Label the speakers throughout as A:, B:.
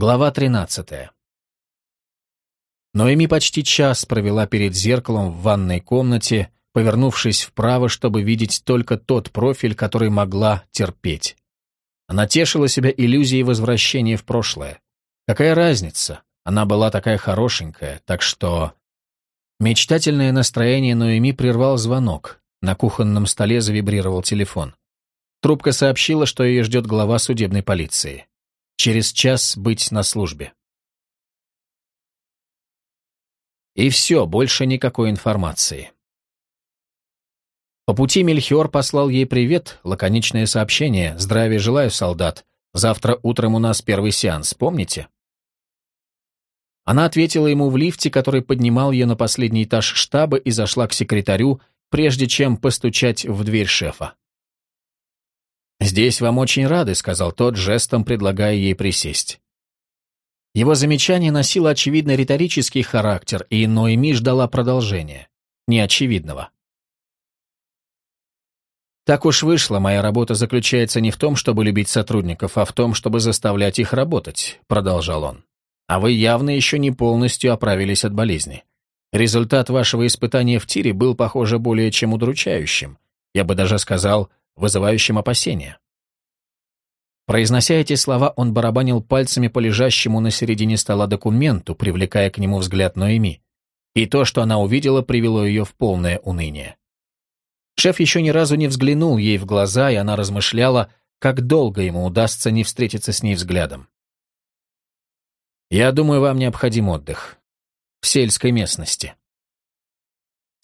A: Глава 13. Ноэми почти час провела перед зеркалом в ванной комнате, повернувшись вправо, чтобы видеть только тот профиль, который могла терпеть. Она тешила себя иллюзией возвращения в прошлое. Какая разница? Она была такая хорошенькая, так что... Мечтательное настроение Ноэми прервал звонок. На кухонном столе завибрировал телефон. Трубка сообщила, что ее ждет глава судебной полиции. Через час быть на службе. И все, больше никакой информации. По пути Мельхиор послал ей привет, лаконичное сообщение «Здравия желаю, солдат. Завтра утром у нас первый сеанс, помните?» Она ответила ему в лифте, который поднимал ее на последний этаж штаба и зашла к секретарю, прежде чем постучать в дверь шефа. «Здесь вам очень рады», — сказал тот, жестом предлагая ей присесть. Его замечание носило очевидно риторический характер, и Ноэми ждала продолжения. Неочевидного. «Так уж вышло, моя работа заключается не в том, чтобы любить сотрудников, а в том, чтобы заставлять их работать», — продолжал он. «А вы явно еще не полностью оправились от болезни. Результат вашего испытания в тире был, похоже, более чем удручающим. Я бы даже сказал, вызывающим опасения. Произнося эти слова, он барабанил пальцами по лежащему на середине стола документу, привлекая к нему взгляд Ноэми. И то, что она увидела, привело ее в полное уныние. Шеф еще ни разу не взглянул ей в глаза, и она размышляла, как долго ему удастся не встретиться с ней взглядом. «Я думаю, вам необходим отдых. В сельской местности».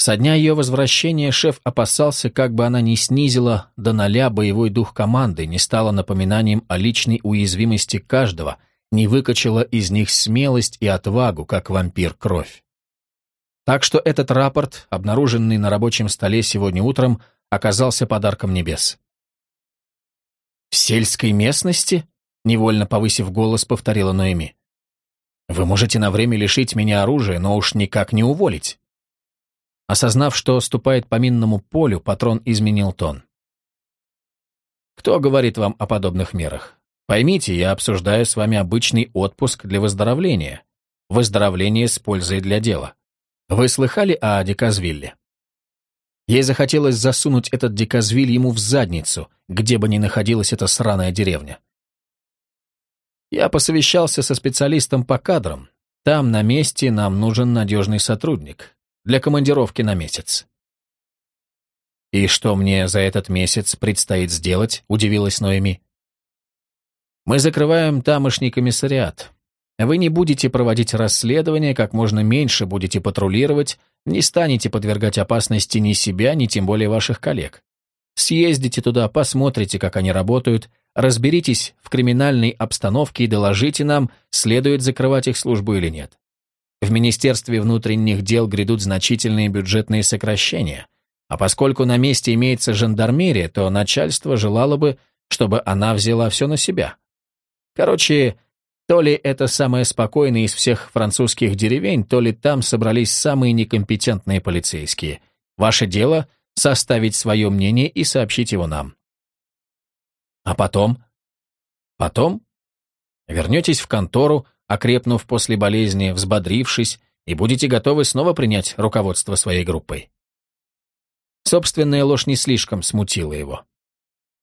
A: Со дня ее возвращения шеф опасался, как бы она не снизила до ноля боевой дух команды, не стала напоминанием о личной уязвимости каждого, не выкачала из них смелость и отвагу, как вампир кровь. Так что этот рапорт, обнаруженный на рабочем столе сегодня утром, оказался подарком небес. «В сельской местности?» — невольно повысив голос, повторила Ноэми. «Вы можете на время лишить меня оружия, но уж никак не уволить». Осознав, что ступает по минному полю, патрон изменил тон. «Кто говорит вам о подобных мерах? Поймите, я обсуждаю с вами обычный отпуск для выздоровления. Выздоровление с пользой для дела. Вы слыхали о Диказвилле?» Ей захотелось засунуть этот Диказвиль ему в задницу, где бы ни находилась эта сраная деревня. Я посовещался со специалистом по кадрам. Там, на месте, нам нужен надежный сотрудник для командировки на месяц. «И что мне за этот месяц предстоит сделать?» – удивилась Ноэми. «Мы закрываем тамошний комиссариат. Вы не будете проводить расследование, как можно меньше будете патрулировать, не станете подвергать опасности ни себя, ни тем более ваших коллег. Съездите туда, посмотрите, как они работают, разберитесь в криминальной обстановке и доложите нам, следует закрывать их службу или нет. В Министерстве внутренних дел грядут значительные бюджетные сокращения, а поскольку на месте имеется жандармерия, то начальство желало бы, чтобы она взяла все на себя. Короче, то ли это самое спокойное из всех французских деревень, то ли там собрались самые некомпетентные полицейские. Ваше дело — составить свое мнение и сообщить его нам. А потом? Потом? Вернетесь в контору, окрепнув после болезни, взбодрившись, и будете готовы снова принять руководство своей группой. Собственная ложь не слишком смутила его.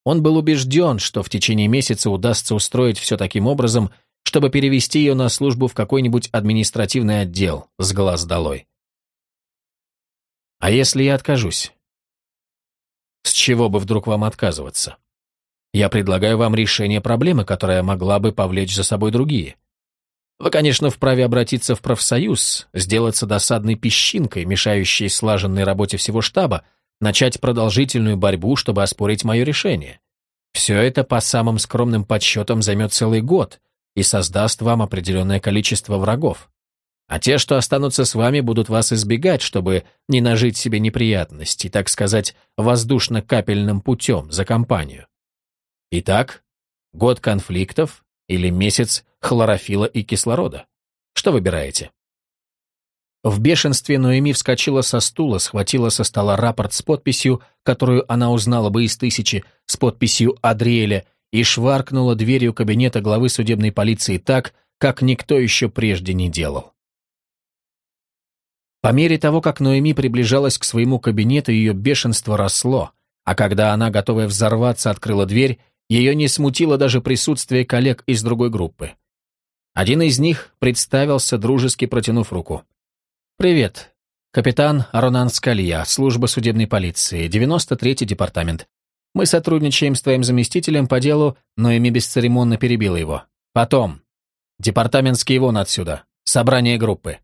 A: Он был убежден, что в течение месяца удастся устроить все таким образом, чтобы перевести ее на службу в какой-нибудь административный отдел с глаз долой. А если я откажусь? С чего бы вдруг вам отказываться? Я предлагаю вам решение проблемы, которая могла бы повлечь за собой другие. Вы, конечно, вправе обратиться в профсоюз, сделаться досадной песчинкой, мешающей слаженной работе всего штаба, начать продолжительную борьбу, чтобы оспорить мое решение. Все это по самым скромным подсчетам займет целый год и создаст вам определенное количество врагов. А те, что останутся с вами, будут вас избегать, чтобы не нажить себе неприятностей, так сказать, воздушно-капельным путем за компанию. Итак, год конфликтов или месяц хлорофила и кислорода? Что выбираете? В бешенстве Ноэми вскочила со стула, схватила со стола рапорт с подписью, которую она узнала бы из тысячи, с подписью Адриэля, и шваркнула дверью кабинета главы судебной полиции так, как никто еще прежде не делал. По мере того, как Ноэми приближалась к своему кабинету, ее бешенство росло, а когда она, готовая взорваться, открыла дверь, ее не смутило даже присутствие коллег из другой группы. Один из них представился, дружески протянув руку. «Привет. Капитан Ронан Скалья, служба судебной полиции, 93-й департамент. Мы сотрудничаем с твоим заместителем по делу, но ими бесцеремонно перебила его. Потом. Департаментский вон отсюда. Собрание группы».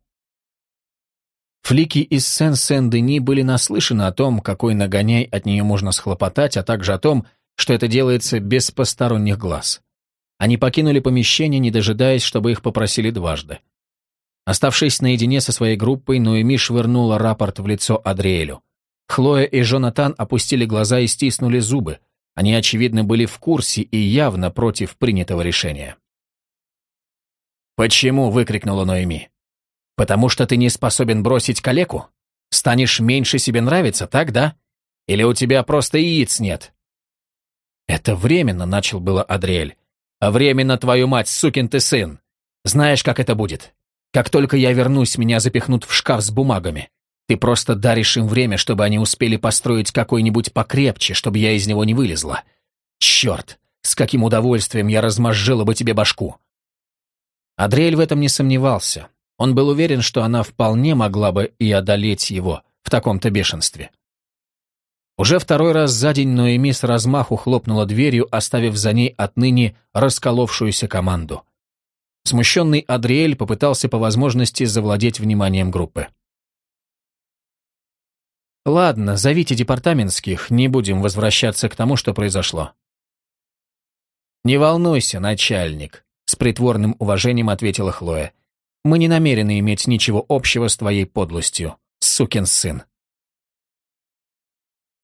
A: Флики из Сен-Сен-Дени были наслышаны о том, какой нагоняй от нее можно схлопотать, а также о том, что это делается без посторонних глаз. Они покинули помещение, не дожидаясь, чтобы их попросили дважды. Оставшись наедине со своей группой, Ноэми швырнула рапорт в лицо Адриэлю. Хлоя и Джонатан опустили глаза и стиснули зубы. Они, очевидно, были в курсе и явно против принятого решения. «Почему?» — выкрикнула Ноэми. «Потому что ты не способен бросить калеку? Станешь меньше себе нравиться, так, да? Или у тебя просто яиц нет?» «Это временно», — начал было Адриэль. «А временно, твою мать, сукин ты сын! Знаешь, как это будет? Как только я вернусь, меня запихнут в шкаф с бумагами. Ты просто даришь им время, чтобы они успели построить какой-нибудь покрепче, чтобы я из него не вылезла. Черт, с каким удовольствием я размозжила бы тебе башку!» Адриэль в этом не сомневался. Он был уверен, что она вполне могла бы и одолеть его в таком-то бешенстве. Уже второй раз за день Ноэми с размаху хлопнула дверью, оставив за ней отныне расколовшуюся команду. Смущенный Адриэль попытался по возможности завладеть вниманием группы. «Ладно, зовите департаментских, не будем возвращаться к тому, что произошло». «Не волнуйся, начальник», — с притворным уважением ответила Хлоя. «Мы не намерены иметь ничего общего с твоей подлостью, сукин сын».